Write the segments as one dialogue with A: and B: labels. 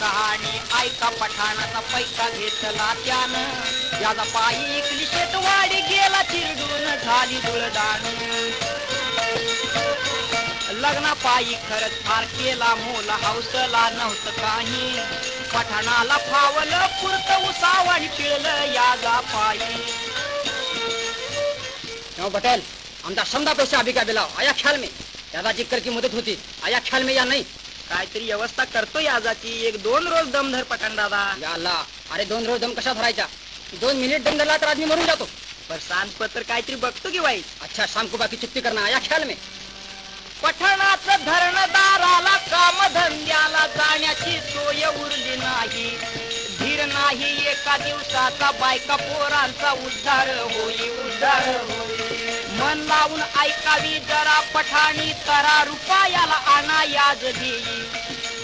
A: कहाणी ऐका पठाणाचा पैसा घेतला त्यानं. याचा पायी इकली शेतवाडी गेला चिरडून झाली दुळदान लग्ना पायी खरंच फार केला मोल हौसला नव्हतं काही. पठाणाला फावलं पुरत उसावण पिळलं याचा पायी.
B: पटेल आमचा समजा पैसा अभी का दिलाव आया ख्याल में. यादा जिकर की मदत होती आया ख्याल में या नाही?
A: काहीतरी व्यवस्था करतो याजाची एक दोन रोज दमधर पठाण दादा.
B: या अल्लाह अरे दोन रोज दम कशा भरायचा दोन मिनिट दम धरला तर आदमी मरून जातो.
A: पर सांजपत्र काहीतरी बघतो की वाईट?
B: अच्छा शाम को बाकी चुक्ती करना आया ख्याल में.
A: पठणाचं धरणदाराला कामधंद्याला जाण्याची सोय उरली नाही. धीर नाही एका दिवसाचा बायका पोरांचा उद्धार होई उद्धार होई. मन लावून ऐकावी जरा पठाणी करा रुपयाला आणा याज देई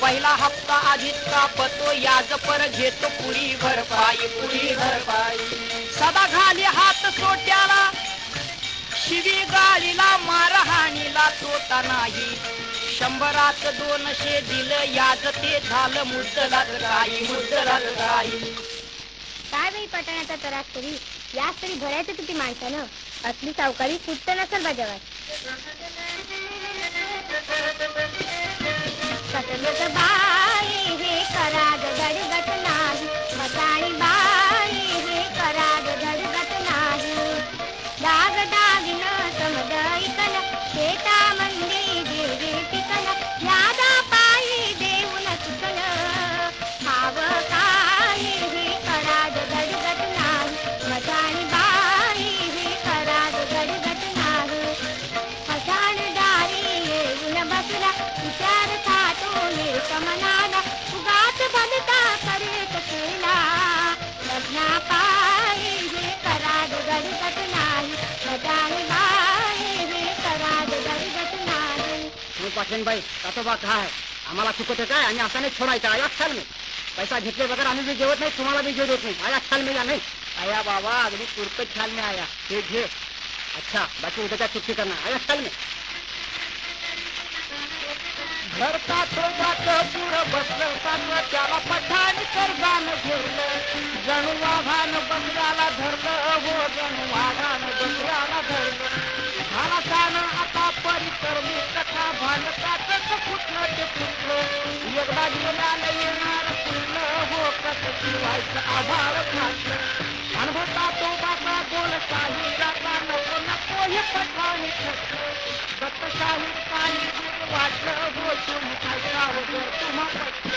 A: पहिला हप्ता आधीच कापतो याज पर घेतो पुरी भरपाई पुरी भरपाई. सदा घाली हात सोट्याला शिवी गाळीला मारहाणीला तोटा नाही. शंभरात दोनशे दिलं याज ते झालं मुद्दलात काही मुद्दलात काही.
C: काय बाई पटण्याचा त्रास तरी याच तरी भरायचं किती माणसानं? असली सावकारी कुठं नसल बजावाय खातो निर्कमनाला उगाच भलता करेत केला। लग्ना पायी हे कराग धडगट नाही मसाणी बाई हे कराग धडगट नाही।
B: तुम्ही पाठवून बाई बा कहा है आम्हाला चुकत काय? आणि असा नाही छोडायचा आया ख्याल में. पैसा घेतले बगैर आम्ही बी जेवत नाही तुम्हाला बी जेव देत नाही. आया ख्याल में या नाही.
A: आया बाबा अगदी पुरत छान में आया.
B: हे घे. अच्छा बाकी उद्याच्या चुक्ती करना आया ख्याल में.
A: भरता तोंडात पुढं बसलं चांगलं त्याला पठाण कर्जानं घेरलं जणू वाघान बकऱ्याला धरलं हो जणू वाघान बकऱ्याला धरलं. झाला सानं आता परिकर्मी कथा भानकाच फुटलं ते फुटलं एकदा गेल्याला येणार फुटलं हो कसं शिवायचं आभार फाटलं अनुभवता तो बाबा बोल काही जाता नको नको हे पठाणी दत्तशाही काही Thank you.